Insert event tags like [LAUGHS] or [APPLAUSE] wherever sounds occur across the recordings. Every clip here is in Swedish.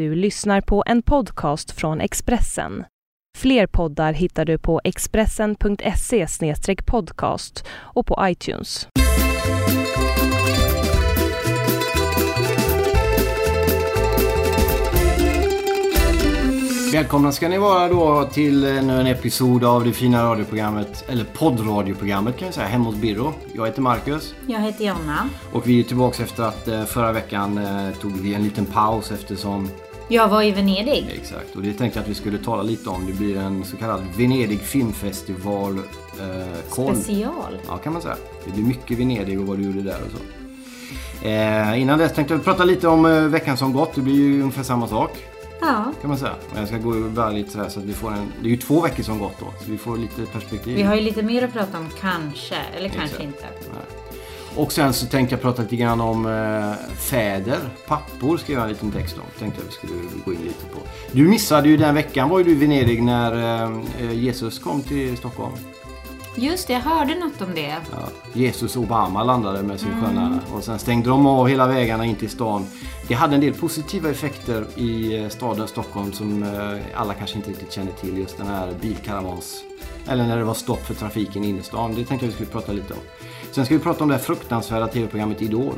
Du lyssnar på en podcast från Expressen. Fler poddar hittar du på expressen.se podcast och på iTunes. Välkomna ska ni vara då till ännu en episod av det fina radioprogrammet, eller poddradioprogrammet kan jag säga, hemma hos Birro. Jag heter Marcus Jag heter Jonna. och vi är tillbaka efter att eh, förra veckan eh, tog vi en liten paus eftersom, Jag var i Venedig. exakt, och det tänkte jag att vi skulle tala lite om. Det blir en så kallad Venedig filmfestival eh, koll. Special. Ja, kan man säga. Det blir mycket Venedig och vad du gjorde där och så. Eh, innan dess tänkte jag prata lite om eh, veckan som gått. Det blir ju ungefär samma sak Ja. kan man säga. Men jag ska gå över lite sådär så att vi får en... Det är ju två veckor som gått då, så vi får lite perspektiv. Vi har ju lite mer att prata om kanske, eller kanske Exakt. inte. Och sen så tänkte jag prata lite grann om eh, fäder, pappor ska jag en liten text om. Tänkte jag vi skulle gå in lite på. Du missade ju den veckan var ju du i Venedig när eh, Jesus kom till Stockholm. Just det, jag hörde något om det. Ja, Jesus Obama landade med sin sköna och sen stängde de av hela vägarna in till stan. Det hade en del positiva effekter i eh, staden Stockholm som eh, alla kanske inte riktigt känner till. Just den här bilkaravans... Eller när det var stopp för trafiken inne i stan. Det tänkte jag vi skulle prata lite om. Sen ska vi prata om det här fruktansvärda tv-programmet Idol.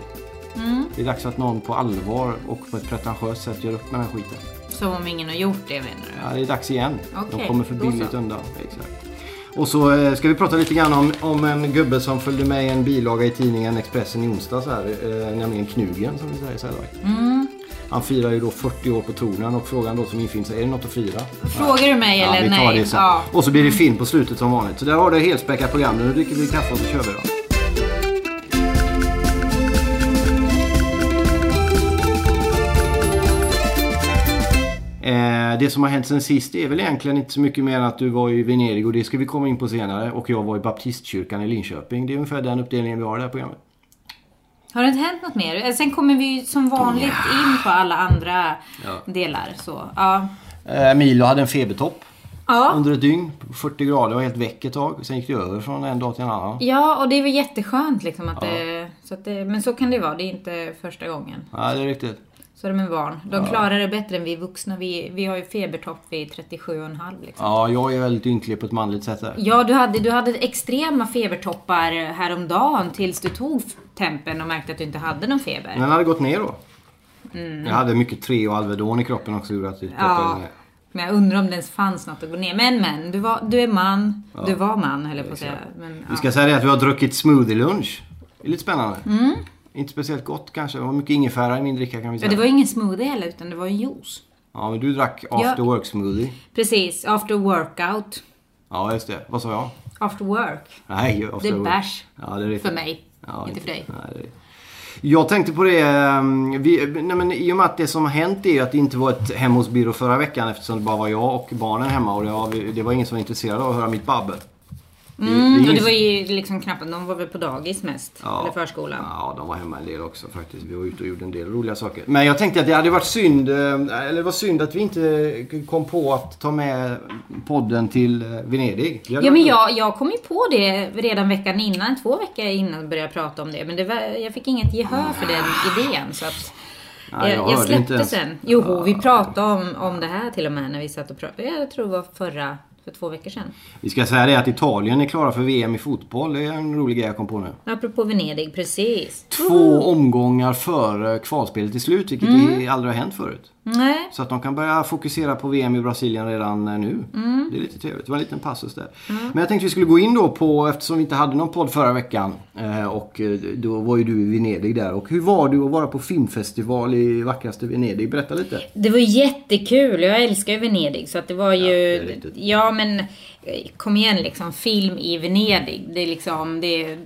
Det är dags att någon på allvar och på ett pretentiöst sätt gör upp med den här skiten. Som om ingen har gjort det menar du? Ja, det är dags igen. De Okej, kommer för billigt undan. Exakt. Och så eh, ska vi prata lite grann om, om en gubbe som följde med i en bilaga i tidningen Expressen i onsdags här, eh, nämligen Knugen som vi säger så här. Mm. Han firar ju då 40 år på tronen och frågan då som infinner sig, är det något att fira? Frågar du mig Ja, eller vi tar nej? det sen. Ja. Och så blir det film på slutet som vanligt. Så där har du helspäckat program. Nu dricker vi kaffe och så kör vi då. Det som har hänt sen sist är väl egentligen inte så mycket mer än att du var i Venedig och det ska vi komma in på senare. Och jag var i Baptistkyrkan i Linköping. Det är ungefär den uppdelningen vi har i det här programmet. Har det inte hänt något mer? Eh, Sen kommer vi som vanligt in på alla andra Ja. delar. Så, ja. Eh, Milo hade en febertopp Ja. under ett dygn. 40 grader, var helt väck ett tag. Sen gick det över från en dag till en annan. ja, och det är väl jätteskönt liksom att det, så att det... Men så kan det vara, det är inte första gången. Ja, det är riktigt. Så är det med barn. De klarar det bättre än vi vuxna. Vi, vi har ju febertopp vid 37,5 liksom. Ja, jag är väldigt ynklig på ett manligt sätt där. Ja, du hade, du hade extrema febertoppar häromdagen tills du tog tempen och märkte att du inte hade någon feber. Den hade gått ner då. Jag hade mycket tre och Alvedon i kroppen också gjorde att det Ja. ner. Men jag undrar om det ens fanns något att gå ner. Men men, du, var, du är man. Du var man höll jag på att säga. Men, Vi ja. ska säga det att vi har druckit smoothie lunch. Det är lite spännande. Inte speciellt gott kanske. Det var mycket ingefära i min dricka kan vi ja, säga. det var ingen smoothie heller utan det var en juice. Ja, men du drack after work smoothie. Precis, after workout. Ja, just det. Vad sa jag? After work. Nej, after Det är work. bärs. Ja, det är. För mig. Ja, inte för dig. Nej, det är... Jag tänkte på det, ehm, vi, nej men i och med att det som har hänt är att det inte var ett hemma hos Birro förra veckan eftersom det bara var jag och barnen hemma och det var, det var ingen som var intresserad av att höra mitt babbel. Det- det är Mm, och det var ju liksom knappt, de var väl på dagis mest. Ja. Eller förskolan. Ja, de var hemma en del också faktiskt. Vi var ute och gjorde en del roliga saker. Men jag tänkte att det hade varit synd, eh, eller det var synd att vi inte kom på att ta med podden till eh, Venedig. Ja men jag, jag kom ju på det redan veckan innan, två veckor innan började jag prata om det. Men det var, jag fick inget gehör för den idén. Så att Nej, jag jag, jag släppte sen. Jo, vi pratade om, om det här till och med när vi satt och pratade. Jag tror det var förra, för två veckor sedan. Vi ska säga det att Italien är klara för VM i fotboll. Det är en rolig grej jag kom på nu. Apropå Venedig, precis. Två omgångar före kvalspelet är slut, vilket Mm. aldrig har hänt förut. Nej, Så att de kan börja fokusera på VM i Brasilien redan eh, nu. Mm. Det är lite trevligt. Det var en liten passus där. Men jag tänkte vi skulle gå in då på, eftersom vi inte hade någon podd förra veckan. eh, Och eh, då var ju du i Venedig där. Och hur var du att vara på filmfestival i vackraste Venedig? Berätta lite. det var jättekul. Jag älskar ju Venedig. Så att det var ju... är riktigt. Ja, men kom igen liksom. Film i Venedig. Det är liksom, det är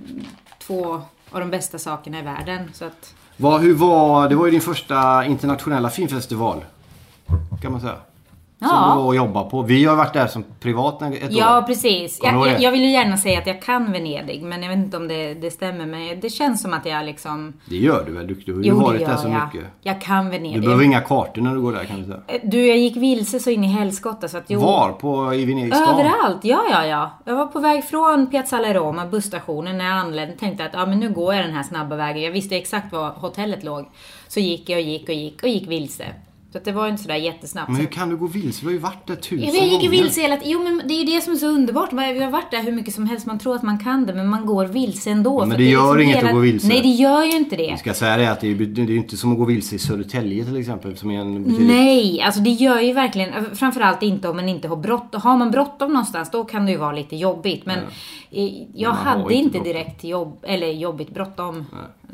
två av de bästa sakerna i världen. Så att... Vad, hur var, det var ju din första internationella filmfestival. Kan man säga. Som Ja. du var och jobbade på. Vi har varit där som privat ett Ja, år. precis. Kommer du Jag, jag, jag vill ju gärna säga att jag kan Venedig, men jag vet inte om det, det stämmer. Men det känns som att jag liksom... Det gör du väl? Du, du har ju varit där så jag. mycket. Jag kan Du Venedig. behöver inga kartor när du går där kan du säga. Du, jag gick vilse så in i helskotta så att... Jo, Var? På, I Venedig? Överallt, ja, ja, ja. Jag var på väg från Piazzale Roma, busstationen, när jag anlände. Tänkte att ja, men nu går jag den här snabba vägen. Jag visste exakt var hotellet låg. Så gick jag och gick och gick och gick vilse. Att det var ju inte sådär jättesnabbt. Men hur kan du gå vilse? Du har ju varit där tusen Ja, men jag gick ju gånger. vilse hela tiden. Jo, men det är ju det som är så underbart. Vi har varit där hur mycket som helst. Man tror att man kan det, men man går vilse ändå. men För det är gör liksom inget att gå vilse. Nej, det gör ju inte det. Vi ska säga det att det är ju det inte som att gå vilse i Södertälje till exempel. Som är en betydligt... Nej, alltså det gör ju verkligen, framförallt inte om man inte har bråttom. Har man bråttom någonstans, då kan det ju vara lite jobbigt. Men eh, jag hade inte inte direkt jobb, eller jobbigt bråttom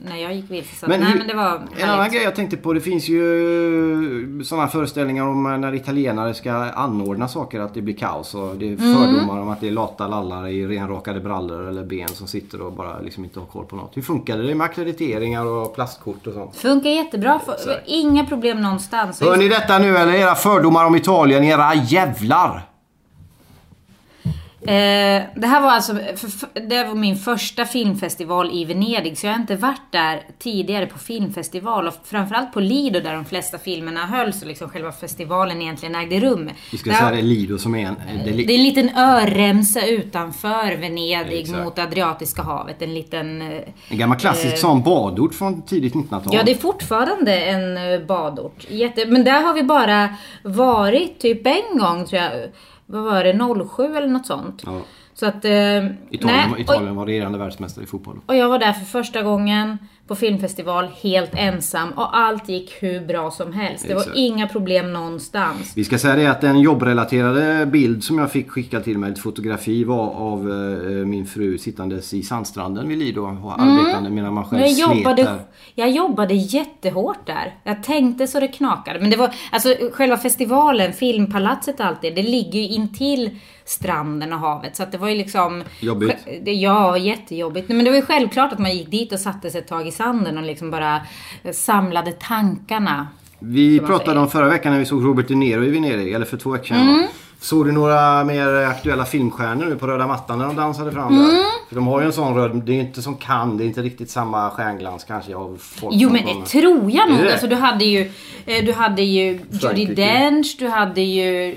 när jag gick vilse. Så Men, nej, hur, men det var en annan grej jag tänkte på. Det finns ju sådana föreställningar om när italienare ska anordna saker att det blir kaos. Och det är Mm. fördomar om att det är lata lallar i renrakade brallor eller ben som sitter och bara liksom inte har koll på något. Hur funkade det med akkrediteringar och plastkort och sånt? Funkar jättebra. Inga problem någonstans. Hör ni detta nu eller era fördomar om Italien, era jävlar? Eh, det här var alltså för, det var min första filmfestival i Venedig, så jag har inte varit där tidigare på filmfestival och framförallt på Lido där de flesta filmerna hölls och liksom själva festivalen egentligen ägde rum. Vi ska Där- säga det är Lido som är en... Det är li- det är en liten öremsa utanför Venedig Exakt. mot Adriatiska havet. En liten... eh, en gammal klassisk sån badort från tidigt 1900-tal. Ja, det är fortfarande en eh, badort. Jätte, men där har vi bara varit typ en gång tror jag. Vad var det? 07 eller något sånt. Ja. Så att... Eh, Italien, nej, och- Italien var regerande världsmästare i fotboll. Och jag var där för första gången på filmfestival helt ensam och allt gick hur bra som helst. Det var Exakt. inga problem någonstans. Vi ska säga det att den jobbrelaterade bild som jag fick skickad till mig, ett fotografi, var av eh, min fru sittandes i sandstranden vid Lido och arbetande medan man själv jag jobbade, där. jag jobbade jättehårt där. Jag tänkte så det knakade. Men det var, alltså själva festivalen, filmpalatset och allt det, det ligger ju intill stranden och havet. Så att det var ju liksom... Jobbigt. Ja, jättejobbigt. Men det var ju självklart att man gick dit och satte sig ett tag i sanden och liksom bara samlade tankarna. Vi pratade om förra veckan när vi såg Robert De Niro i Venedig, eller för två veckor sedan. Mm. Såg du några mer aktuella filmstjärnor nu på röda mattan när de dansade fram Mm. där? För de har ju en sån röd, det är inte som kan, det är inte riktigt samma stjärnglans kanske av folk Jo men kommer. det tror jag nog. Alltså, du hade ju, eh, du hade ju Judi. Dench, du hade ju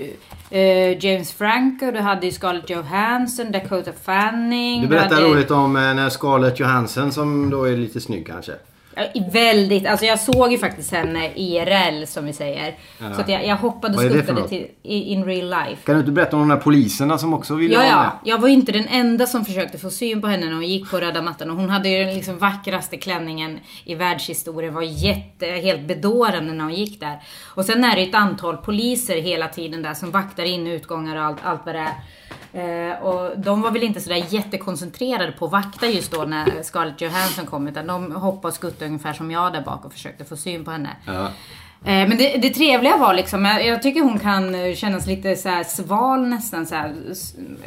eh, James Franco, du hade ju Scarlett Johansson, Dakota Fanning. Du berättade hade, roligt om eh, när Scarlett Johansson som då är lite snygg kanske. Ja, Väldigt, alltså jag såg ju faktiskt henne IRL som vi säger. Så att jag, jag hoppade och skuttade till in real life. Kan du inte berätta om de där poliserna som också ville Ja, vara ja. med? Jag var ju inte den enda som försökte få syn på henne när hon gick på röda mattan. Och hon hade ju den liksom vackraste klänningen i världshistorien. Var jätte, helt bedårande när hon gick där. Och sen är det ju ett antal poliser hela tiden där som vaktar in utgångar och allt, allt vad det är. Eh, och de var väl inte sådär jättekoncentrerade på att vakta just då när Scarlett Johansson kom. Utan de hoppade och skuttade ungefär som jag där bak och försökte få syn på henne. Ja. Eh, Men det, det trevliga var liksom, jag, tycker hon kan eh, kännas lite så sval nästan så här,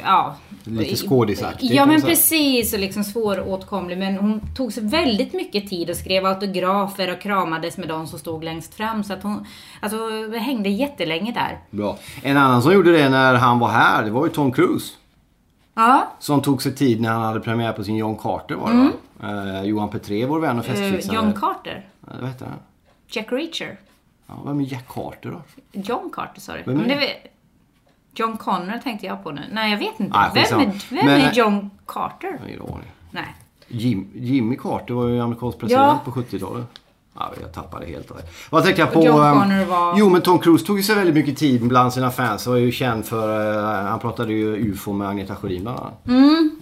ja. Lite skådisaktig, Ja men precis och liksom svåråtkomlig men hon tog sig väldigt mycket tid och skrev autografer och kramades med de som stod längst fram så att hon, alltså hängde jättelänge där. Bra. En annan som gjorde det när han var här, det var ju Tom Cruise. Ja, Som tog sig tid när han hade premiär på sin John Carter var det va? Eh, Johan Petré, vår vän och Mm. eh, festfixare. John Carter. Eh, vad heter han? Jack Reacher. Ja, vem är Jack Carter då? John Carter sa du. Vem är det John Connor tänkte jag på nu. Nej jag vet inte. Nej, vem är, vem Men- är John Carter? Jag har ingen aning. Nej. Jim, Jimmy Carter var ju amerikansk president Ja. på 70-talet. Ja, jag tappade helt det. Vad tänkte jag på? Ehm, var- Jo, men Tom Cruise tog ju sig väldigt mycket tid bland sina fans. Han var ju känd för... eh, han pratade ju UFO med Agneta Sjödin bland annat.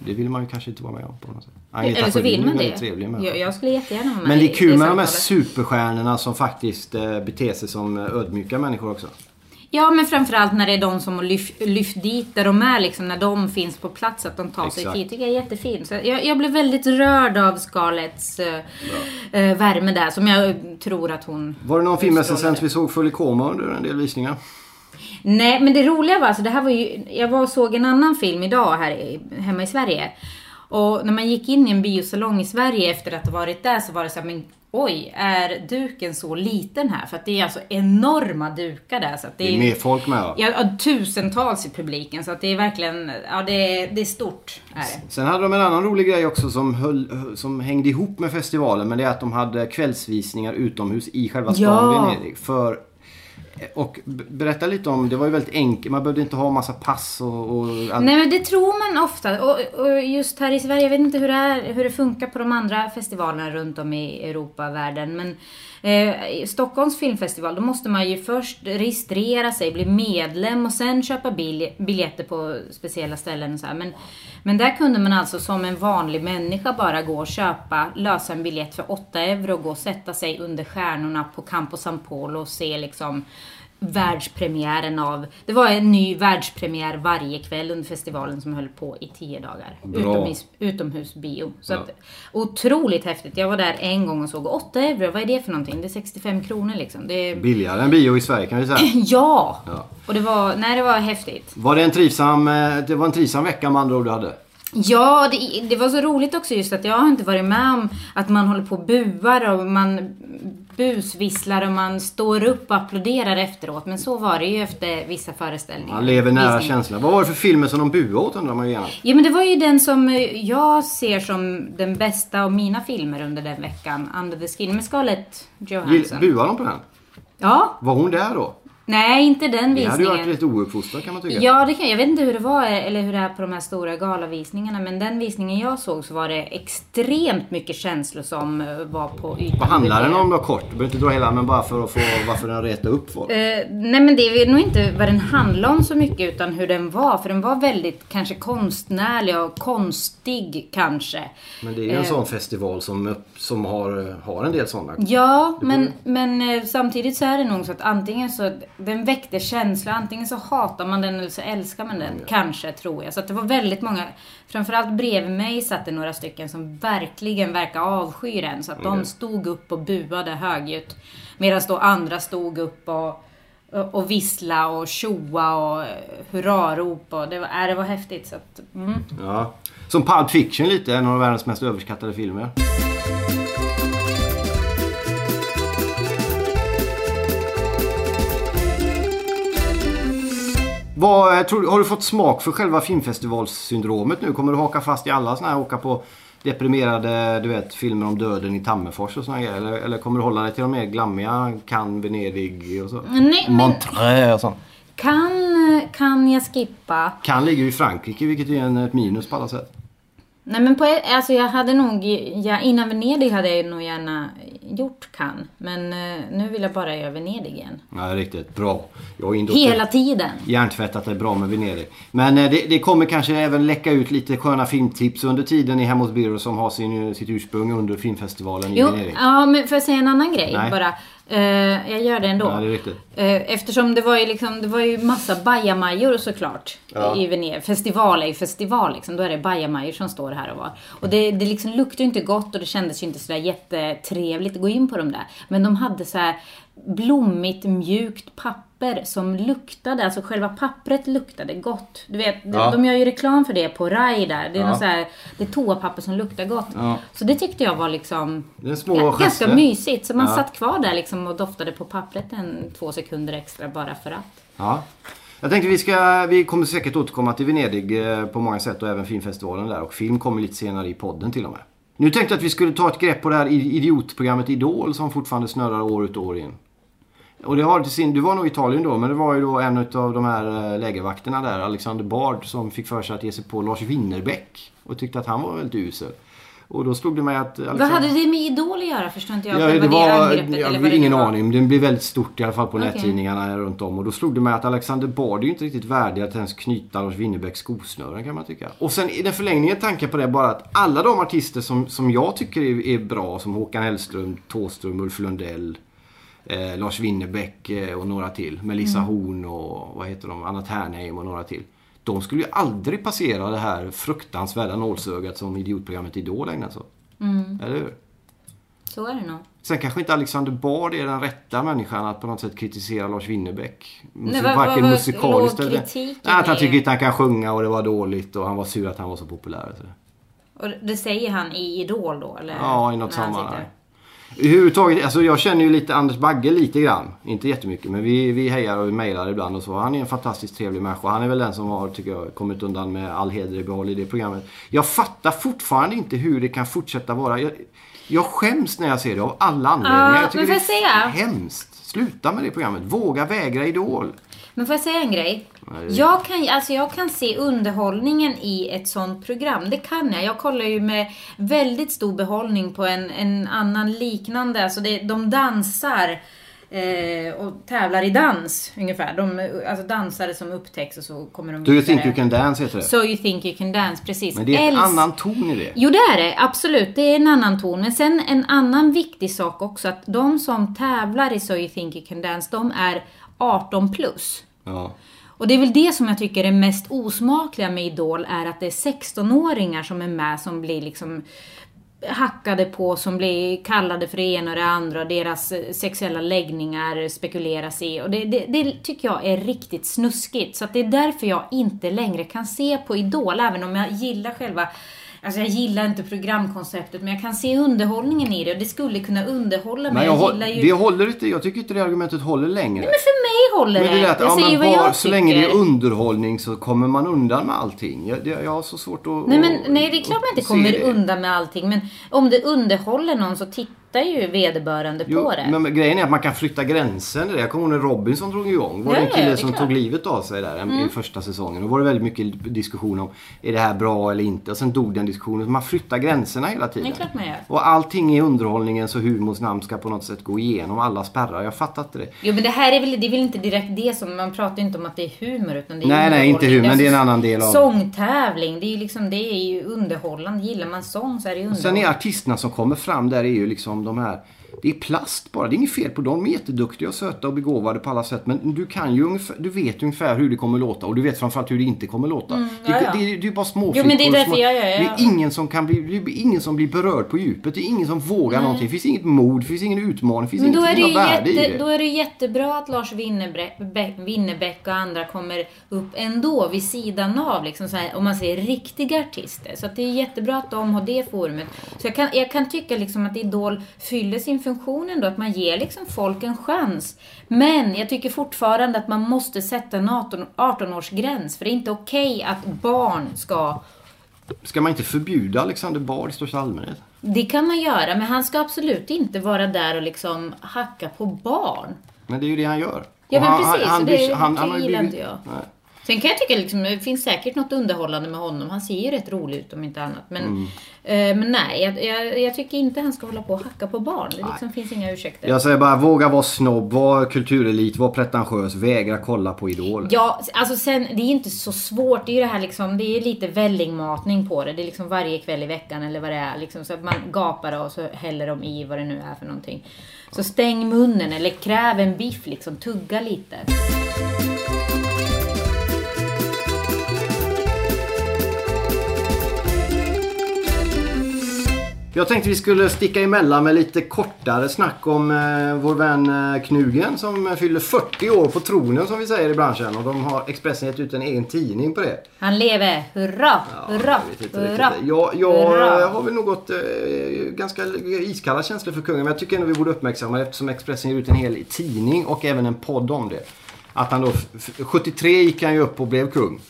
Det vill man ju kanske inte vara med om på något sätt. Agneta Mm. Eller så vill man det. trevlig med. Jag, jag skulle jättegärna vara med Men det är kul med de här superstjärnorna som faktiskt eh, beter sig som eh, ödmjuka människor också. Ja, men framförallt när det är de som lyft, lyft dit där de är, liksom, när de finns på plats, att de tar sig Exakt. tid. tycker jag är jättefint. Så jag, jag blev väldigt rörd av Scarletts eh, värme där, som jag tror att hon... Var det någon filmrecensent vi såg full i koma under en del visningar? Nej, men det roliga var alltså, det här var ju, jag var och såg en annan film idag här hemma i Sverige. Och när man gick in i en biosalong i Sverige efter att ha varit där så var det så här, men oj, är duken så liten här? För att det är alltså enorma dukar där. Så det, Det är mer folk med? Ja, ja, tusentals i publiken. Så att det är verkligen, ja det är, det är stort. Är det. Sen hade de en annan rolig grej också som, höll, som hängde ihop med festivalen. Men det är att de hade kvällsvisningar utomhus i själva stan Ja. Venedig. För och berätta lite om, det var ju väldigt enkelt, man behövde inte ha massa pass och... och allt. Nej men det tror man ofta. Och, och just här i Sverige, jag vet inte hur det, är, hur det funkar på de andra festivalerna runt om i Europa och världen. Men eh, Stockholms filmfestival, då måste man ju först registrera sig, bli medlem och sen köpa bil, biljetter på speciella ställen och så här. Men, men där kunde man alltså som en vanlig människa bara gå och köpa, lösa en biljett för 8 euro och gå och sätta sig under stjärnorna på Campo San Polo och se liksom världspremiären av... Det var en ny världspremiär varje kväll under festivalen som höll på i tio dagar. Utomhus, utomhusbio. Så Ja. att, otroligt häftigt. Jag var där en gång och såg 8 euro, vad är det för någonting? Det är 65 kronor liksom. Det är, Billigare än bio i Sverige kan vi säga. [LAUGHS] ja! Ja. Och det var, nej det var häftigt. Var det en trivsam, eh, det var en trivsam vecka med andra ord du hade? Ja, det, det var så roligt också just att jag har inte varit med om att man håller på och buar och man busvisslar och man står upp och applåderar efteråt. Men så var det ju efter vissa föreställningar. Man lever nära Visningar. känslan. Vad var det för filmer som de buade åt undrar man ju gärna. Ja men det var ju den som eh, jag ser som den bästa av mina filmer under den veckan. Under the Skin med Scarlett Johansson. Buade de på den? Ja, Var hon där då? Nej inte den Det hade ju varit visningen. lite ouppfostrat kan man tycka. Ja, det kan, jag vet inte hur det var eller hur det är på de här stora galavisningarna. Men den visningen jag såg så var det extremt mycket känslor som eh, var på ytan. Vad handlar den om då kort? Du behöver inte dra hela men bara för att få varför den retar upp folk. Eh, nej men det är nog inte vad den handlade om så mycket utan hur den var. För den var väldigt kanske konstnärlig och konstig kanske. Men det är ju en eh. sån festival som, som har, har en del sådana. Ja, men, men eh, samtidigt så är det nog så att antingen så den väckte känslor, antingen så hatar man den eller så älskar man den. Kanske, tror jag. Så att det var väldigt många, framförallt bredvid mig satt det några stycken som verkligen verkar avsky den. Så att de Okej. stod upp och buade högljutt. Medan då andra stod upp och och och vissla och tjoa och eh, hurrarop och det var, äh, det var häftigt. Så att, mm. Ja. Som Pulp Fiction lite, en av världens mest överskattade filmer. Vad, eh, tror, har du fått smak för själva filmfestivalssyndromet nu? Kommer du haka fast i alla såna här, åka på deprimerade du vet, filmer om döden i Tammerfors och grejer? Eller, eller kommer du hålla dig till de mer glammiga, Cannes, Venedig och så? Nej, men- Montreux och sånt. kan, kan jag skippa? Cannes ligger ju i Frankrike vilket är en, ett minus på alla sätt. Nej men på, ett- alltså jag hade nog, ja, innan Venedig hade jag nog gärna gjort Cannes. Men eh, nu vill jag bara göra Venedig igen. Ja, riktigt bra. Jag Hela tiden. hjärntvättat det är bra med Venedig. Men eh, det, det kommer kanske även läcka ut lite sköna filmtips under tiden i Hemma hos Birro som har sin, sitt ursprung under filmfestivalen i Jo, Venedig. ja men får jag säga en annan grej Nej. bara? Eh, jag gör det ändå. Ja, det är riktigt. Eh, eftersom det var ju liksom, det var ju massa bajamajor såklart Ja. i Venedig. Festival är ju festival liksom, då är det bajamajor som står här och var. Och det, det liksom luktade ju inte gott och det kändes ju inte sådär jättetrevligt att gå in på de där. Men de hade så här blommigt mjukt papper som luktade, alltså själva pappret luktade gott. Du vet, de- Ja. de gör ju reklam för det på Rai där. Det är Ja. något så här, det är toapapper som luktar gott. Ja. Så det tyckte jag var liksom Det är små Ja, ganska gester. mysigt. Så man Ja. satt kvar där liksom och doftade på pappret en två sekunder extra bara för att. Ja. Jag tänkte vi ska, vi kommer säkert återkomma till Venedig eh, på många sätt och även filmfestivalen där och film kommer lite senare i podden till och med. Nu tänkte jag att vi skulle ta ett grepp på det här idiotprogrammet Idol som fortfarande snurrar år ut och år in. Och det har till sin, du var nog i Italien då, men det var ju då en av de här eh, lägervakterna där, Alexander Bard, som fick för sig att ge sig på Lars Winnerbäck och tyckte att han var väldigt usel. Och då slog det mig att... Vad hade det med Idol att göra? Förstår inte jag. Ja, det var, angreppet, jag eller vad det ingen nu var? aning. Den blev väldigt stort i alla fall på Okej. nättidningarna runt om. Och då slog det mig att Alexander Bard är ju inte riktigt värdig att ens knyta Lars Winnerbäcks skosnören kan man tycka. Och sen i den förlängningen tanken på det bara att alla de artister som, som jag tycker är, är bra, som Håkan Hellström, Thåström, Ulf Lundell, eh, Lars Winnerbäck eh, och några till. Melissa Horn och vad heter de, Anna Ternheim och några till. De skulle ju aldrig passera det här fruktansvärda nålsögat som idiotprogrammet Idol ägnar sig åt. Eller hur? Så är det nog. Sen kanske inte Alexander Bard är den rätta människan att på något sätt kritisera Lars Winnerbäck. Nej, vad- varken vad- vad musikaliskt eller... Nej, att han tycker inte han kan sjunga och det var dåligt och han var sur att han var så populär. Så. Och det säger han i Idol då? Eller? Ja, i något sammanhang. Överhuvudtaget, alltså jag känner ju lite Anders Bagge lite grann. Inte jättemycket men vi, vi hejar och vi mejlar ibland och så. Han är en fantastiskt trevlig människa. Han är väl den som har, tycker jag, kommit undan med all heder i behåll i det programmet. Jag fattar fortfarande inte hur det kan fortsätta vara. Jag, Jag skäms när jag ser det av alla anledningar. Ja, jag tycker men det får är jag säga? hemskt. Sluta med det programmet. Våga vägra Idol. Men får jag säga en grej? Jag kan, alltså jag kan se underhållningen i ett sånt program. Det kan jag. Jag kollar ju med väldigt stor behållning på en, en annan liknande. Alltså det, de dansar eh, och tävlar i dans ungefär. De, alltså dansare som upptäcks och så kommer de Do you think you can dance heter det. So you think you can dance, precis. Men det är en Älsk- annan ton i det. Jo, det är det. Absolut. Det är en annan ton. Men sen en annan viktig sak också. Att de som tävlar i So you think you can dance, de är 18 plus. Ja. Och det är väl det som jag tycker är mest osmakliga med Idol, är att det är 16-åringar som är med som blir liksom hackade på, som blir kallade för det ena och det andra, och deras eh, sexuella läggningar spekuleras i. Och det, det, det tycker jag är riktigt snuskigt. Så att det är därför jag inte längre kan se på Idol, även om jag gillar själva Alltså jag gillar inte programkonceptet, men jag kan se underhållningen i det och det skulle kunna underhålla mig. Jag, jag gillar ju... det håller inte. Jag tycker inte det argumentet håller längre. Men för mig håller Men det det att, jag ja, säger vad jag så länge det är tycker. underhållning så kommer man undan med allting. Jag, det, jag har så svårt att... Nej, men, nej, det är klart man inte kommer det. undan med allting. Men om det underhåller någon så tittar ju vederbörande Jo, på det. men, grejen är att man kan flytta gränsen. Jag kommer ihåg när Robinson drog igång. var det en kille det som klart. Mm. tog livet av sig där i första säsongen. Då var det väldigt mycket diskussion om är det här bra eller inte. Och sen dog den diskussionen. Man flyttar gränserna hela tiden. Det är klart man gör. Och allting i underhållningens och humorns namn ska på något sätt gå igenom alla spärrar. Jag fattar inte det. Jo men det här är väl, det är väl inte direkt det som, man pratar ju inte om att det är humor utan det är Nej, nej, inte humor, men det är en alltså annan del av- Sångtävling, det är ju liksom, det är ju underhållande. Gillar man sång så är det ju Sen är underhållande. artisterna som kommer fram där är ju liksom som de här det är plast bara. Det är inget fel på dem. De är jätteduktiga och söta och begåvade på alla sätt. Men du kan ju ungefär, du vet ungefär hur det kommer låta. Och du vet framförallt hur det inte kommer låta. Mm, ja, ja. Det, det, det är bara små Jo, det är små, jag gör- jag- Det är ingen som kan bli, det är ingen som blir berörd på djupet. Det är ingen som vågar någonting. Det finns inget mod, det finns ingen utmaning, det finns Men då är, inget det ju värde i jätte, det. då är det jättebra att Lars Winnerbäck, Bä- Winnerbäck och andra kommer upp ändå vid sidan av, liksom här, om man säger riktiga artister. Så det är jättebra att de har det forumet. Så jag kan, jag kan tycka liksom att Idol fyller sin funktion ändå, att man ger liksom folk en chans. Men jag tycker fortfarande att man måste sätta en 18 18-årsgräns, för det är inte okej att barn ska Ska man inte förbjuda Alexander Bard i största allmänhet? det kan man göra, men han ska absolut inte vara där och liksom hacka på barn. Men det är ju det han gör. Ja, men han, precis, Han, han, och det blir- han, han har ju gillar Sen kan jag tycka liksom, det finns säkert något underhållande med honom. Han ser ju rätt rolig ut om inte annat. Men, Mm. eh, men nej, jag, jag, jag tycker inte han ska hålla på och hacka på barn. Det liksom finns inga ursäkter. Jag säger bara, våga vara snobb, var kulturelit, var pretentiös, vägra kolla på Idol. Ja, alltså sen, det är ju inte så svårt. Det är ju det här liksom, det är lite vällingmatning på det. Det är liksom varje kväll i veckan eller vad det är. Liksom, så att man gapar och så häller de i vad det nu är för någonting. Så stäng munnen eller kräv en biff liksom, tugga lite. Jag tänkte vi skulle sticka emellan med lite kortare snack om eh, vår vän eh, Knugen som fyller 40 år på tronen som vi säger i branschen. Och de har Expressen gett ut en egen tidning på det. Han lever! Hurra! Hurra! Jag Hurra! Jag, jag Hurra. har väl något eh, ganska iskalla känslor för kungen. Men jag tycker ändå vi borde uppmärksamma det eftersom Expressen ger ut en hel tidning och även en podd om det. Att han då, f- 73 gick han ju upp och blev kung.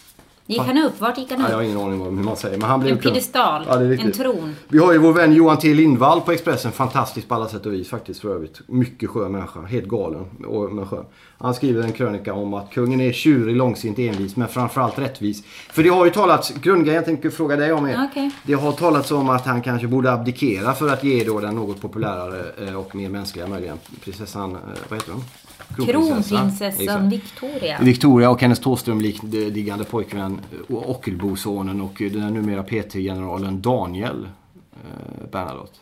Gick han upp? Vart gick han Ja, upp? jag har ingen aning om hur man säger. Men han blev En piedestal, Ja, en tron. Vi har ju vår vän Johan T Lindvall på Expressen. Fantastisk på alla sätt och vis faktiskt för övrigt. Mycket skön människa. Helt galen men skön. Han skriver en krönika om att kungen är tjurig, långsint, envis men framförallt rättvis. För det har ju talats, grundgrejen jag tänker fråga dig om är. Okej. Det har talats om att han kanske borde abdikera för att ge då den något populärare eh, och mer mänskliga möjligen. Prinsessan, eh, vad heter hon? Kronprinsessan. Victoria. Victoria och hennes Thåström-liknande pojkvän Ockelbosonen och den numera PT-generalen Daniel eh, Bernadotte.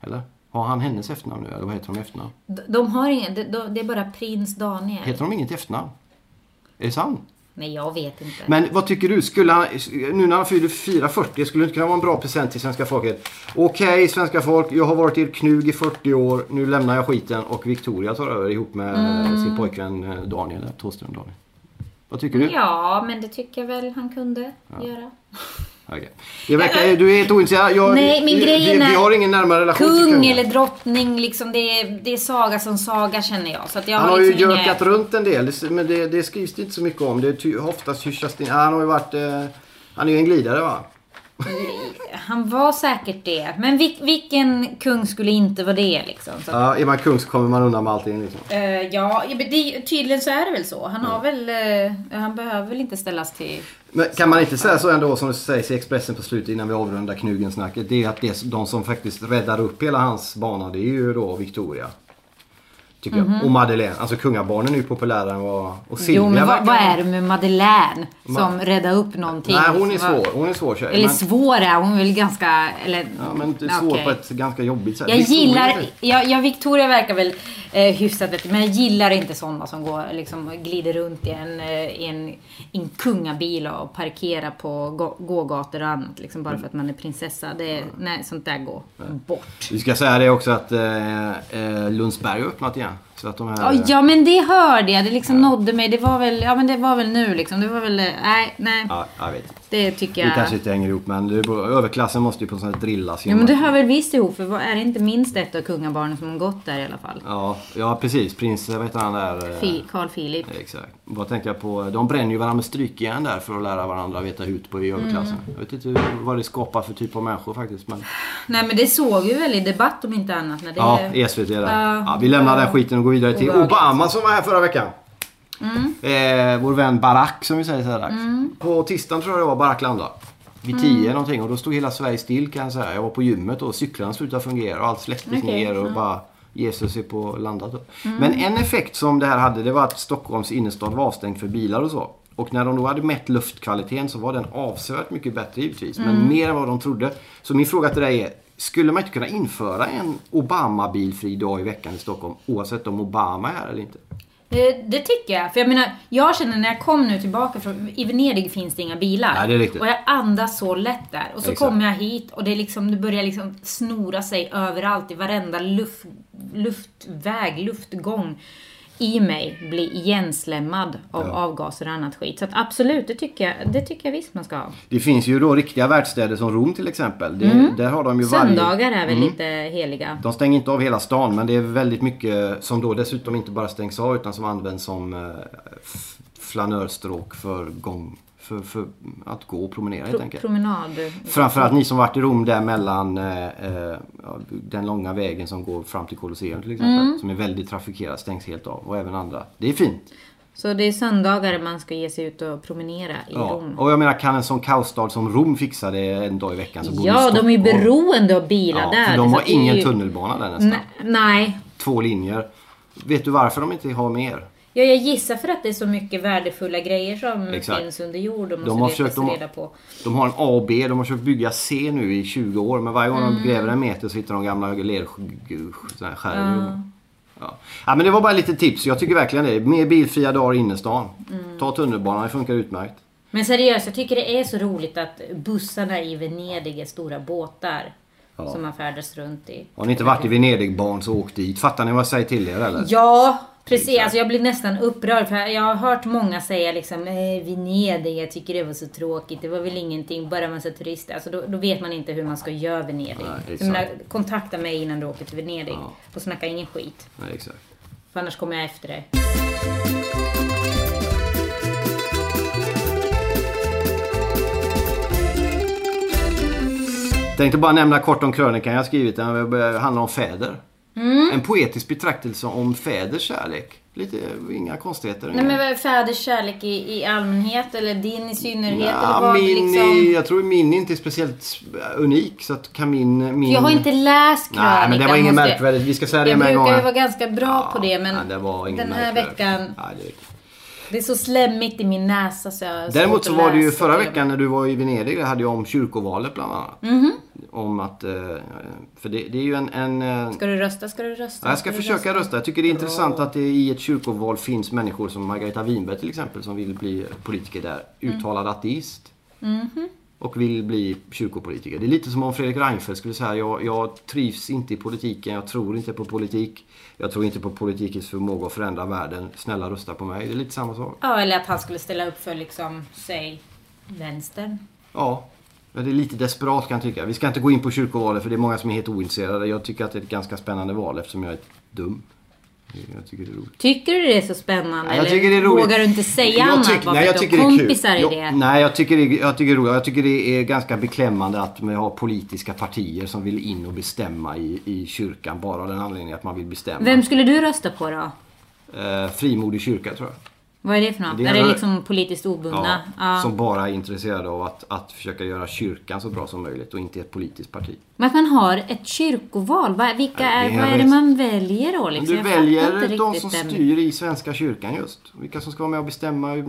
Eller? Har han hennes efternamn nu eller vad heter de i efternamn? De, har ingen, de, de, det är bara prins Daniel. Heter de inget efternamn? Är det sant? Nej, jag vet inte. Men vad tycker du? Skulle han, nu när han fyller 440, skulle det inte kunna vara en bra present till svenska folket? Okej, svenska folk, jag har varit er knug i 40 år, nu lämnar jag skiten och Victoria tar över ihop med Mm. sin pojkvän eh, Daniel, eller Thåström Daniel. Vad tycker du? Ja, men det tycker jag väl han kunde göra. Okej. Det verkar, du är helt ointresserad. Jag, Nej, men grejen vi, vi har ingen närmare relation till Kung eller drottning, liksom det är, det är saga som saga känner jag. Så att jag Han har ju liksom inga- runt en del, men det, det skrivs det inte så mycket om. Det är oftast hyschas det. Han har ju varit... Eh, han är ju en glidare va? Han var säkert det. Men vil, vilken kung skulle inte vara det liksom? Så, Ja, är man kung så kommer man undan med allting liksom. eh, ja, det, tydligen så är det väl så. Han har väl... eh, han behöver väl inte ställas till... Men kan man inte säga så ändå som det sägs i Expressen på slutet innan vi avrundar Knugen-snacket. Det är att det, de som faktiskt räddar upp hela hans bana det är ju då Victoria. Tycker jag. Och Madeleine. Alltså kungabarnen är ju populära än vad... Och Silvia Mhm. jo, men vad, vad är det med Madeleine som räddar upp någonting? Nej hon är svår. Hon är svår tjej. Eller men, svår är hon väl ganska... Eller, ja, men det är Ja, svår okej. på ett ganska jobbigt sätt. Jag Victoria gillar, ja, ja Victoria verkar väl eh, hyfsat vet du, men jag gillar inte sådana som går, liksom, glider runt i en, eh, i en, i en kungabil och parkerar på gå, gågator och annat. Liksom, bara för att man är prinsessa. Det, nej, sånt där går bort. Vi ska säga det också att eh, eh, Lundsberg har öppnat igen. Yeah. Så att de här... Ja, ja men det hörde jag. Det liksom nådde mig. Det var väl, ja men det var väl nu liksom. Det var väl, eh, nej, nej. Ja, jag vet. Det tycker Det jag. kanske inte hänger ihop men det överklassen måste ju på något sätt drillas. Ja men det hör väl visst ihop. För är det inte minst ett av kungabarnen som har gått där i alla fall? Ja, ja precis. Prins, vad heter han där? eh, Fi, Carl Philip. Exakt. Vad tänkte jag på? De bränner ju varandra med strykjärn där för att lära varandra veta hut på i överklassen. Mm. Jag vet inte vad det skapar för typ av människor faktiskt. Men... Nej men det såg vi väl i debatt om inte annat. När det Ja, i SVT där. Ja. Ja, vi lämnar den skiten och går vidare till. Obama som var här förra veckan. Mm. Eh, vår vän Barack som vi säger så här dags. På tisdagen tror jag det var Barack landade. Vid Mm. tio någonting och då stod hela Sverige still kan jag säga. Jag var på gymmet och cyklarna slutade fungera och allt släcktes Okej, ner och bara Jesus är på landat. då. Men en effekt som det här hade det var att Stockholms innerstad var avstängd för bilar och så. Och när de då hade mätt luftkvaliteten så var den avsevärt mycket bättre givetvis. Men mer än vad de trodde. Så min fråga till dig är, skulle man inte kunna införa en Obama-bilfri dag i veckan i Stockholm oavsett om Obama är här eller inte? Det, det tycker jag. För jag menar, jag känner när jag kom nu tillbaka från... I Venedig finns det inga bilar. Nej, det är riktigt. Och jag andas så lätt där. Och så Exakt. kommer jag hit och det, är liksom, det börjar liksom snora sig överallt. I varenda luft, luftväg, luftgång i mig blir igenslämmad av Ja. avgaser och annat skit. Så att absolut, det tycker jag, det tycker jag visst man ska ha. Det finns ju då riktiga världsstäder som Rom till exempel. Det, Där har de ju varje... Söndagar är väl Mm. lite heliga. De stänger inte av hela stan men det är väldigt mycket som då dessutom inte bara stängs av utan som används som eh, flanörstråk för gång. För, för att gå och promenera helt Pro, enkelt. promenad. Framförallt ni som varit i Rom där mellan eh, eh, den långa vägen som går fram till Colosseum till exempel. Mm. Som är väldigt trafikerad, stängs helt av. Och även andra. Det är fint. Så det är söndagar man ska ge sig ut och promenera i Ja. Rom. Och jag menar kan en sån kaosstad som Rom fixa det en dag i veckan så borde Ja, de är ju beroende av bilar Ja, där. för de har ingen ju- tunnelbana där nästan. Nej. Två linjer. Vet du varför de inte har mer? Ja, jag gissar för att det är så mycket värdefulla grejer som Exakt. finns under jord och De måste har försökt- de har- reda på. De har en A och B, de har försökt bygga C nu i 20 år men varje gång Mm. de gräver en meter så hittar de gamla lerskärvor. Ja. ja men det var bara lite tips, jag tycker verkligen det. Mer bilfria dagar i innerstan. Mm. Ta tunnelbanan, det funkar utmärkt. Men seriöst, jag tycker det är så roligt att bussarna i Venedig är stora båtar. Ja. Som man färdas runt i. Har ni inte varit i Venedig barn så åk dit. Fattar ni vad jag säger till er eller? Ja, precis. Alltså jag blir nästan upprörd. För jag har hört många säga liksom eh, Venedig, jag tycker det var så tråkigt. Det var väl ingenting, bara massa turister. Alltså då, då vet man inte hur man ska göra Venedig. Nej, menar, kontakta mig innan du åker till Venedig. Ja. Och snacka ingen skit. Nej, exakt. För annars kommer jag efter dig. Tänkte bara nämna kort om krönikan jag skrivit. Den handlar om fäder. Mm. En poetisk betraktelse om fäders kärlek. Lite, inga konstigheter. Nej men fäders kärlek i, i allmänhet eller din i synnerhet? eller Ja, vad, min, liksom? Jag tror min inte är speciellt unik. Så att kan min... min... Jag har inte läst krönikan. Nej, men det var inget måste jag- märkvärdigt. Vi ska säga det Jag med en gång. brukar ju vara ganska bra på det men nej, det var den här veckan, Nej, det det är så slemmigt i min näsa så jag Däremot så var det ju förra veckan när du var i Venedig. Det hade jag om kyrkovalet bland annat. Mhm. Om att... eh, För det, det är ju en... en eh, Ska du rösta? Ska du rösta? Ja, jag ska du försöka rösta. Jag tycker det är intressant att det i ett kyrkoval finns människor som Margareta Winberg till exempel som vill bli politiker där. Mm. Uttalad ateist. Mhm. Och vill bli kyrkopolitiker. Det är lite som om Fredrik Reinfeldt skulle säga jag, jag trivs inte i politiken, jag tror inte på politik. Jag tror inte på politikens förmåga att förändra världen. Snälla rösta på mig. Det är lite samma sak. Ja, eller att han skulle ställa upp för liksom, säg, vänstern. Ja, men det är lite desperat kan jag tycka. Vi ska inte gå in på kyrkovalet för det är många som är helt ointresserade. Jag tycker att det är ett ganska spännande val eftersom jag är dum. Jag tycker det är roligt. Tycker du det är så spännande? Nej, jag tycker det är roligt. vågar du inte säga Jag annat tyck- nej, jag tycker det är kul. Jag- det? Nej, jag tycker, det, jag tycker det är roligt. Jag tycker det är ganska beklämmande att vi har politiska partier som vill in och bestämma i, i kyrkan bara av den anledningen att man vill bestämma. Vem skulle du rösta på då? Eh, frimodig kyrka tror jag. Vad är det för något? Det är är det liksom politiskt obundna? Ja. Som bara är intresserade av att, att försöka göra kyrkan så bra som möjligt och inte ett politiskt parti. Men att man har ett kyrkoval, vad, vilka är, är vad är det man väljer då? Liksom? du väljer de som den- styr i Svenska kyrkan just. Vilka som ska vara med och bestämma. Är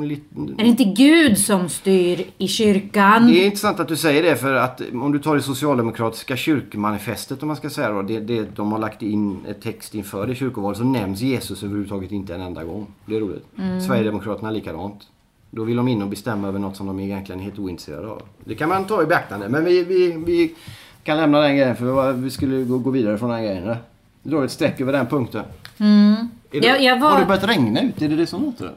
det inte Gud som styr i kyrkan? Det är intressant att du säger det för att om du tar det socialdemokratiska kyrkmanifestet om man ska säga då. Det, det, de har lagt in text inför det kyrkovalet så nämns Jesus överhuvudtaget inte en enda gång. Det är roligt. Mm. Sverigedemokraterna likadant. Då vill de in och bestämma över något som de egentligen är helt ointresserade av. Det kan man ta i beaktande. Men vi, vi, vi kan lämna den grejen för vi vi skulle gå, vidare från den grejen. Vi drar ett streck över den punkten. Mm. Det, Jag- jag var- Har det börjat regna ute? Är det det som låter?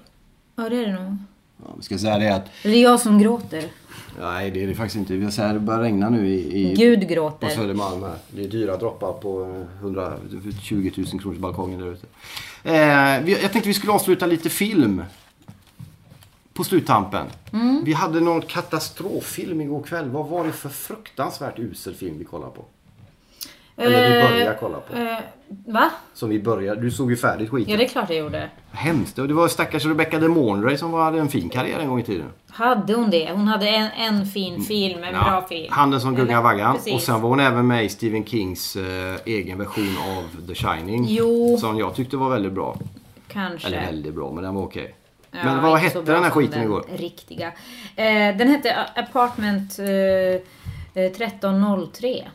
Ja, det är det nog. Ja, vi ska säga det att... Det är jag som gråter. Nej, det är det faktiskt inte. Vi säger att det börjar regna nu i... i Gud på gråter. Södermalm här. Det är dyra droppar på eh, 120 000 kronors balkongen där ute. Eh, vi- jag tänkte vi skulle avsluta lite film. På sluttampen. Mm. Vi hade någon katastroffilm igår kväll. Vad var det för fruktansvärt usel film vi kollade på? Eller vi började kolla på. Eh, va? Som vi började. Du såg ju färdigt skiten. Ja, det är klart jag gjorde. Hemskt. Och det var stackars Rebecca de Mornay som hade en fin karriär en gång i tiden. Hade hon det? Hon hade en, en fin film, en bra film. Handen som gungar vaggan. Precis. Och sen var hon även med i Stephen Kings eh, egen version av The Shining. Jo. Som jag tyckte var väldigt bra. Kanske. Eller väldigt bra, men den var okej. Ja, men vad hette den här skiten igår? Riktiga. Eh, den hette Apartment eh, eh, 1303.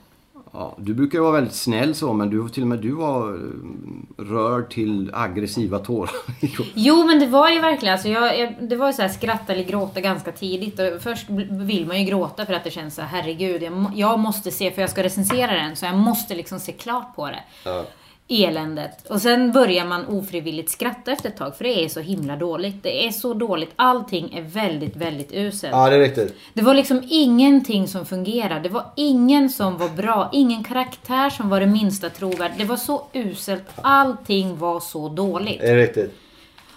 Ja, du brukar ju vara väldigt snäll så, men du, till och med du var eh, rörd till aggressiva tårar. [LAUGHS] Jo men det var ju verkligen, alltså jag, jag, det var ju så här skratta eller gråta ganska tidigt. Och först vill man ju gråta för att det känns så här, herregud, jag, jag måste se, för jag ska recensera den, så jag måste liksom se klart på det. Ja. Eländet. Och sen börjar man ofrivilligt skratta efter ett tag, för det är så himla dåligt. Det är så dåligt, allting är väldigt, väldigt uselt. ja, det är riktigt. Det var liksom ingenting som fungerade. Det var ingen som var bra. Ingen karaktär som var det minsta trovärd. Det var så uselt. Allting var så dåligt. Det är riktigt.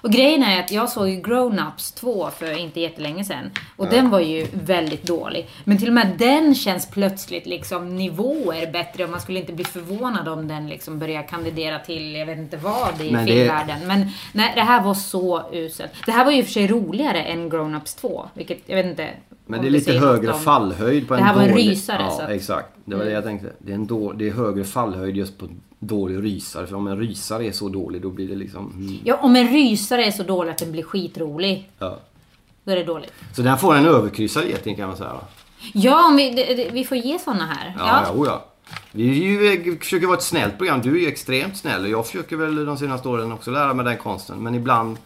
Och grejen är att jag såg ju Grown-Ups 2 för inte jättelänge sedan. Och den var ju väldigt dålig. Men till och med den känns plötsligt liksom nivåer bättre. Och man skulle inte bli förvånad om den liksom börjar kandidera till, jag vet inte vad i Men det- filmvärlden. Men nej, det här var så uselt. Det här var ju i och för sig roligare än Grown-Ups 2. Vilket, jag vet inte. Men det är lite högre om- fallhöjd på en Det här var en dålig... rysare, Ja, så att- Mm. exakt. Det var det jag tänkte. Det är, en då... det är högre fallhöjd just på dålig rysare. För om en rysare är så dålig då blir det liksom... Mm. Ja, om en rysare är så dålig att den blir skitrolig, Ja. då är det dåligt. Så den får en överkryssad geting kan man säga. va? Ja, om vi, det, det, vi får ge såna här. Ja, ja. ja. Vi ju, försöker vara ett snällt program. Du är ju extremt snäll och jag försöker väl de senaste åren också lära mig den konsten. Men ibland,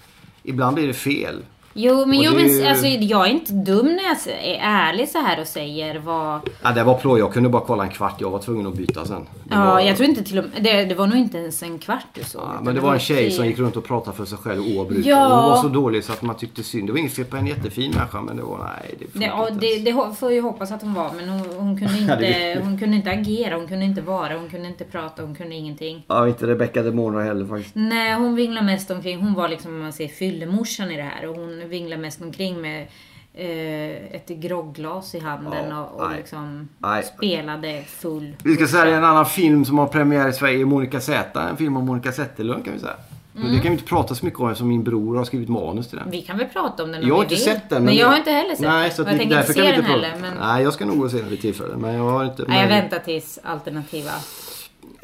ibland blir det fel. Jo, men, Och jo, är ju- men alltså, jag är inte dum när jag är ärlig så här och säger vad... Ja, det var plå. Jag kunde bara kolla en kvart. Jag var tvungen att byta sen. Det Ja, var, jag tror inte till och med... Det, det var nog inte ens en kvart du såg. Ja, men det var en tjej som gick runt och pratade för sig själv oavbrutet. Ja. Hon var så dålig så att man tyckte synd. Det var inget fel på en jättefin människa men det var nej. Det, Det, ja, det, det får jag ju hoppas att hon var, men hon, hon, kunde [LAUGHS] inte, hon kunde inte agera, hon kunde inte vara, hon kunde inte prata, hon kunde ingenting. Ja, inte Rebecca de Mornay heller faktiskt. Nej, hon vinglar mest omkring. Hon var liksom, om man säger, fyllemorsan i det här. Och hon vinglar mest omkring med eh, ett grogglas i handen Ja, och, och nej. liksom Nej. spelade full. Vi ska säga en annan film som har premiär i Sverige, Monica Z. En film om Monica Zetterlund kan vi säga. Men det kan vi inte prata så mycket om eftersom min bror har skrivit manus till den. Vi kan väl prata om den om Jag har inte vill. sett den. Men jag har inte heller sett Nej, den. så jag tänker inte se den heller. Men... Nej, jag ska nog gå och se den vid tillfälle. Men jag har inte... Nej, jag väntar tills alternativa.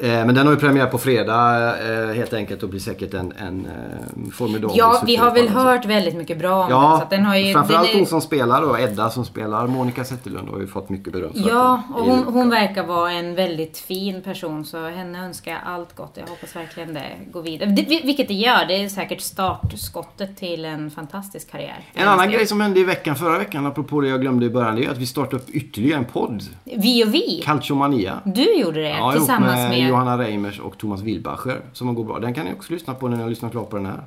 Eh, Men den har ju premiär på fredag eh, helt enkelt och blir säkert en, en eh, formidabel Ja, vi har väl hört väldigt mycket bra om den. Så Ja, att den har ju, framförallt den är- hon som spelar då, Edda som spelar Monica Zetterlund har ju fått mycket beröm Ja, och hon, hon verkar vara en väldigt fin person så henne önskar jag allt gott. Jag hoppas verkligen det går vidare. Det, vilket det gör. Det är säkert startskottet till en fantastisk karriär. En annan grej som hände i veckan, förra veckan, apropå det jag glömde i början, det är att vi startade upp ytterligare en podd. Vi och vi. Calciomania. Du gjorde det Ja, tillsammans med... Johanna Reimers och Thomas Wilbacher som går bra. Den kan ni också lyssna på när ni har lyssnat klart på den här.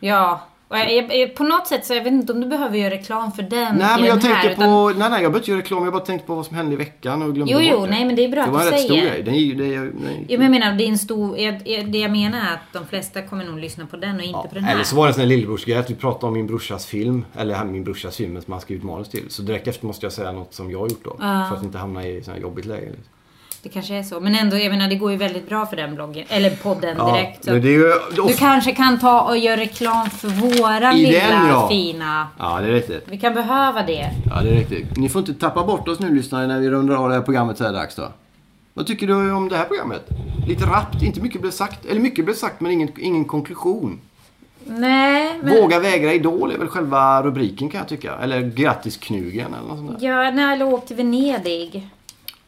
Ja, Och jag, jag, på något sätt så jag vet inte om du behöver göra reklam för den Nej men jag den här, tänker utan- på, nej nej jag behöver inte göra reklam, jag bara tänkte på vad som hände i veckan och glömde Jo, bort jo, det. nej men det är bra Det att var en du rätt stor säger. grej. Den, det, är- nej. Jo, men jag menar, det är en stor... Jag, jag, det jag menar är att de flesta kommer nog lyssna på den och inte Ja, på den här. eller så var det en sån här lillebrorsgrej att vi pratade om min brorsas film. Eller min brorsas film som han skrivit manus till. Så direkt efter måste jag säga något som jag har gjort då. Ja. För att inte hamna i sån här jobbigt läge. Det kanske är så. Men ändå, jag menar, det går ju väldigt bra för den bloggen. Eller podden direkt. Så. ju, Du kanske kan ta och göra reklam för våra I lilla den, ja. fina... ja, det är riktigt. Vi kan behöva det. Ja, det är riktigt. Ni får inte tappa bort oss nu lyssnare när vi rundar av det här programmet så här dags då. Vad tycker du om det här programmet? Lite rappt, inte mycket blev sagt. Eller mycket blev sagt men ingen, ingen konklusion. Nej, men... Våga vägra Idol är väl själva rubriken kan jag tycka. Eller grattis Knugen eller något sånt där. Ja, nej, eller åk till Venedig.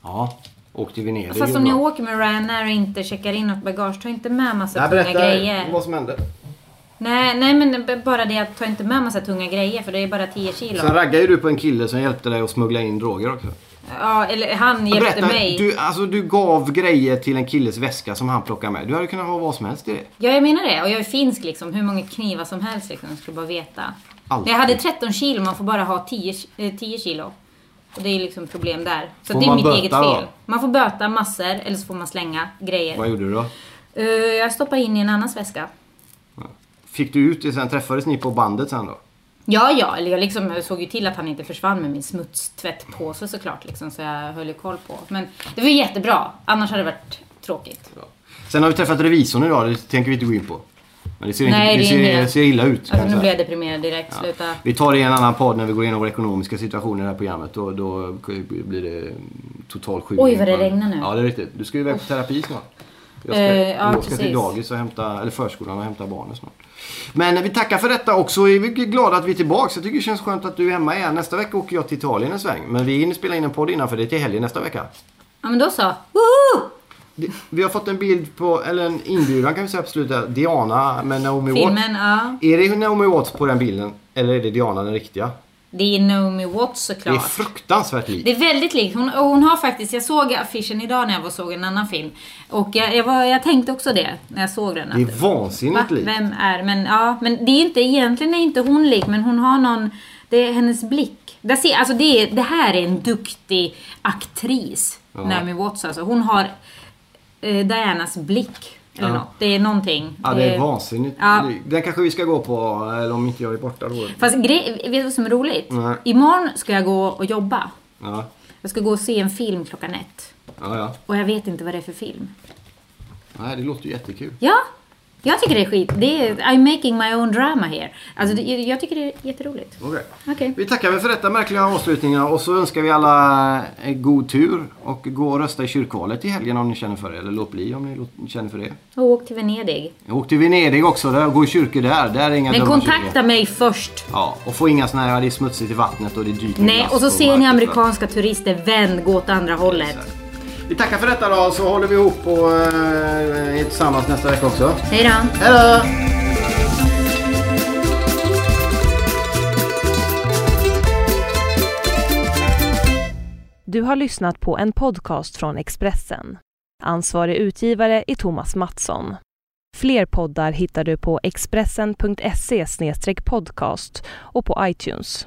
Ja, åk till Venedig. Fast om ni åker med Ryanair och inte checkar in något bagage, ta inte med massa Nej, tunga berätta grejer. vad som hände. Nej, nej, men bara det att ta inte med massa tunga grejer för det är bara 10 kilo. Sen raggade ju du på en kille som hjälpte dig att smuggla in droger också. Ja, eller han hjälpte Berätta, mig. du, alltså, du gav grejer till en killes väska som han plockade med. Du hade kunnat ha vad som helst i det. Ja, jag menar det. Och jag är finsk liksom. Hur många knivar som helst liksom. Jag skulle bara veta. Allt. Jag hade 13 kilo, man får bara ha 10, eh, 10 kilo. Och det är liksom problem där. Så Får det är mitt böta eget då? fel. Man får böta massor, eller så får man slänga grejer. Vad gjorde du då? Eh, jag stoppar in i en annans väska. Fick du ut det sen? Träffades ni på bandet sen då? Ja, ja, eller jag liksom såg ju till att han inte försvann med min smutstvättpåse såklart. Liksom, så jag höll ju koll på. Men det var jättebra. Annars hade det varit tråkigt. Sen har vi träffat revisorn idag, det tänker vi inte gå in på. Men det ser, inte, Nej, det det är ser, det ser illa ut. Alltså, nu säga. blir jag deprimerad direkt. Ja. Sluta. Vi tar det i en annan podd när vi går igenom vår ekonomiska situation i det här programmet. Då, då blir det total skjutning. Oj, vad det regnar nu. Ja, det är riktigt. Du ska ju iväg på terapi snart. Jag ska, Eh, ja, jag ska till dagis och hämta, eller förskolan och hämta barnen snart. Men vi tackar för detta också. Är vi glada att vi är tillbaka. Jag tycker det känns skönt att du är hemma igen. Nästa vecka åker jag till Italien en sväng. Men vi hinner spela in en podd innan för det är till helgen nästa vecka. Ja, men då så. Woho! Vi har fått en bild på, eller en inbjudan kan vi säga på slutet. Diana med Naomi Watts. Filmen, ja. Är det Naomi Watts på den bilden? Eller är det Diana den riktiga? Det är Naomi Watts Det är såklart. fruktansvärt likt. Det är väldigt likt. Hon, hon har faktiskt, jag såg affischen idag när jag var såg en annan film. Och jag, jag, var, jag tänkte också det när jag såg den. Det är vansinnigt Va? likt. Vem är, men ja, men det är inte, egentligen är inte hon lik, men hon har någon, det är hennes blick. Där ser, alltså det, är, det här är en duktig aktris, Ja. Naomi Watts alltså. Hon har eh, Dianas blick, eller Ja. något. Det är någonting. Ja, det är vansinnigt. Ja. Den kanske vi ska gå på, eller om inte jag är borta då. Fast grej, vet du vad som är roligt? Nej. Imorgon ska jag gå och jobba. Ja, Jag ska gå och se en film klockan ett. ja, ja. Och jag vet inte vad det är för film. Nej, det låter ju jättekul. Ja, jag tycker det är skit. Det är, I'm making my own drama here. Alltså, det, jag tycker det är jätteroligt. Okej. Okej. Vi tackar väl för detta märkliga avslutningar och så önskar vi alla eh, god tur och gå och rösta i kyrkvalet i helgen om ni känner för det. Eller låt bli om ni känner för det. Och åk till Venedig. Åk till Venedig också, där, gå i kyrkor där. Där är inga Men kontakta kyrkor. mig först. Ja, och få inga såna här, det är smutsigt i vattnet och det är dyrt Nej, och så ser ni amerikanska turister, vänd, gå åt andra hållet. Vi tackar för detta då, så håller vi ihop och eh, är tillsammans nästa vecka också. Hej då! Hej då! Du har lyssnat på en podcast från Expressen. Ansvarig utgivare är Thomas Mattsson. Fler poddar hittar du på expressen.se podcast och på iTunes.